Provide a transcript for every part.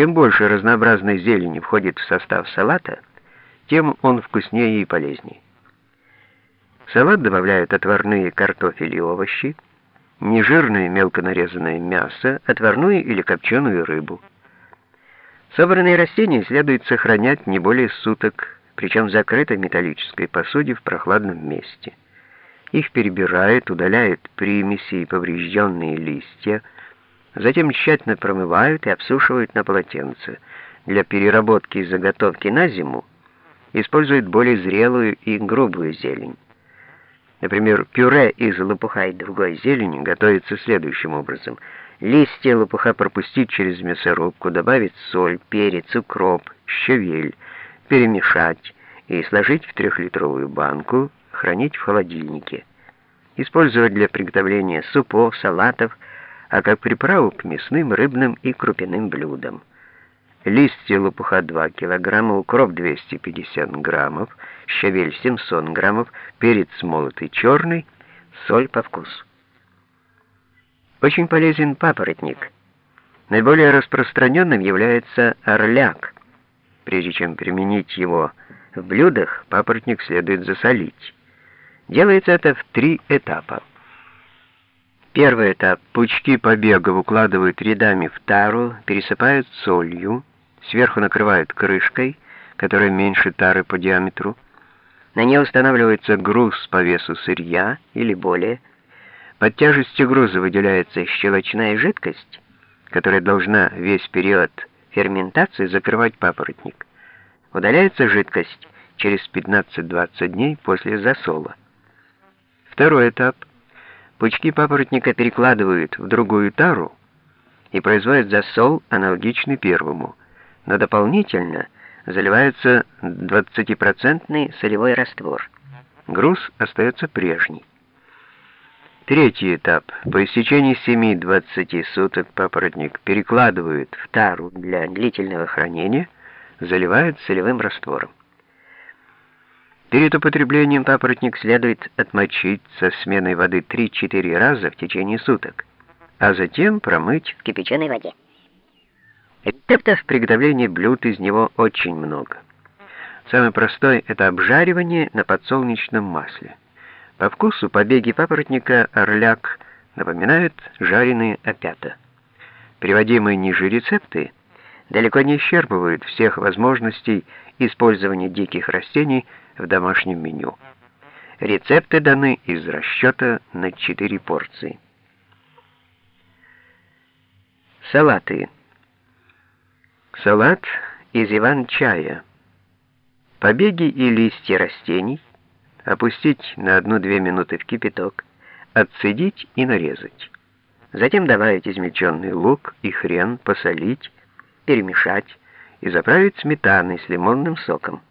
Чем больше разнообразной зелени входит в состав салата, тем он вкуснее и полезнее. В салат добавляют отварные картофель и овощи, нежирное мелко нарезанное мясо, отварную или копченую рыбу. Собранные растения следует сохранять не более суток, причем в закрытой металлической посуде в прохладном месте. Их перебирают, удаляют примеси и поврежденные листья, затем тщательно промывают и обсушивают на полотенце. Для переработки и заготовки на зиму используют более зрелую и грубую зелень. Например, пюре из лопуха и другой зелени готовится следующим образом. Листья лопуха пропустить через мясорубку, добавить соль, перец, укроп, щавель, перемешать и сложить в трехлитровую банку, хранить в холодильнике. Использовать для приготовления супов, салатов, а как приправу к мясным, рыбным и крупяным блюдам. Листья лопуха 2 кг, укроп 250 граммов, щавель 700 граммов, перец молотый черный, соль по вкусу. Очень полезен папоротник. Наиболее распространенным является орляк. Прежде чем применить его в блюдах, папоротник следует засолить. Делается это в три этапа. Первый этап. Пучки побегов укладывают рядами в тару, пересыпают солью, сверху накрывают крышкой, которая меньше тары по диаметру. На ней устанавливается груз по весу сырья или более. Под тяжестью груза выделяется щелочная жидкость, которая должна весь период ферментации закрывать папоротник. Удаляется жидкость через 15-20 дней после засола. Второй этап. Пучки папоротника перекладывают в другую тару и производят засол, аналогичный первому, но дополнительно заливается 20% солевой раствор. Груз остается прежний. Третий этап. По истечении 7-20 суток папоротник перекладывают в тару для длительного хранения, заливают солевым раствором. Перед употреблением папоротник следует отмочить со сменой воды 3-4 раза в течение суток, а затем промыть в кипяченой воде. Рецептов приготовления блюд из него очень много. Самый простой – это обжаривание на подсолнечном масле. По вкусу побеги папоротника орляк напоминают жареные опята. Приводимые ниже рецепты далеко не исчерпывают всех возможностей использования диких растений – в домашнем меню. Рецепты даны из расчета на 4 порции. Салаты. Салат из иван-чая. Побеги и листья растений опустить на 1-2 минуты в кипяток, отцедить и нарезать. Затем добавить измельченный лук и хрен, посолить, перемешать и заправить сметаной с лимонным соком.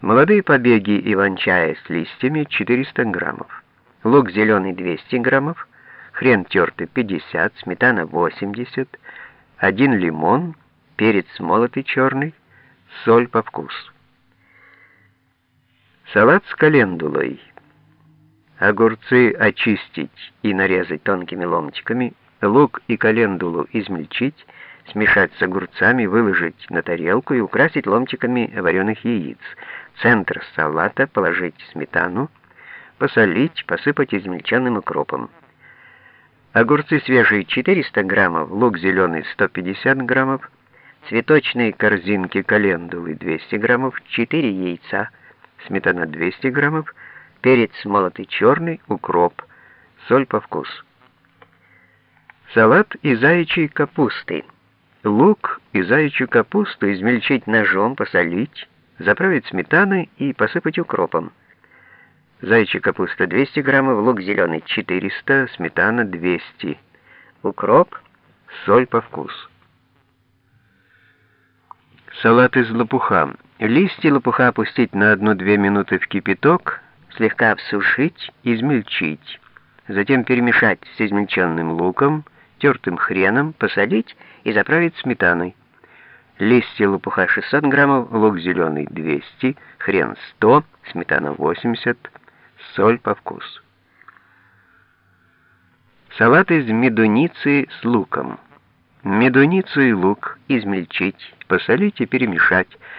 Молодые побеги иван-чая с листьями 400 граммов, лук зеленый 200 граммов, хрен тертый 50, сметана 80, один лимон, перец молотый черный, соль по вкусу. Салат с календулой. Огурцы очистить и нарезать тонкими ломтиками, лук и календулу измельчить, смешать с огурцами, выложить на тарелку и украсить ломтиками вареных яиц. центр салата положить сметану, посолить, посыпать измельченным укропом. Огурцы свежие 400 граммов, лук зеленый 150 граммов, цветочные корзинки календулы 200 граммов, 4 яйца, сметана 200 граммов, перец молотый черный, укроп, соль по вкусу. Салат из заячьей капусты. Лук и заячью капусту измельчить ножом, посолить, заправить сметаной и посыпать укропом. Заячья капуста 200 граммов, лук зеленый 400, сметана 200, укроп, соль по вкусу. Салат из лопуха. Листья лопуха опустить на 1-2 минуты в кипяток, слегка обсушить, измельчить. Затем перемешать с измельченным луком, тертым хреном, посолить и заправить сметаной. Листья лопуха 600 граммов, лук зеленый 200, хрен 100, сметана 80, соль по вкусу. Салат из медуницы с луком. Медуницу и лук измельчить, посолить и перемешать,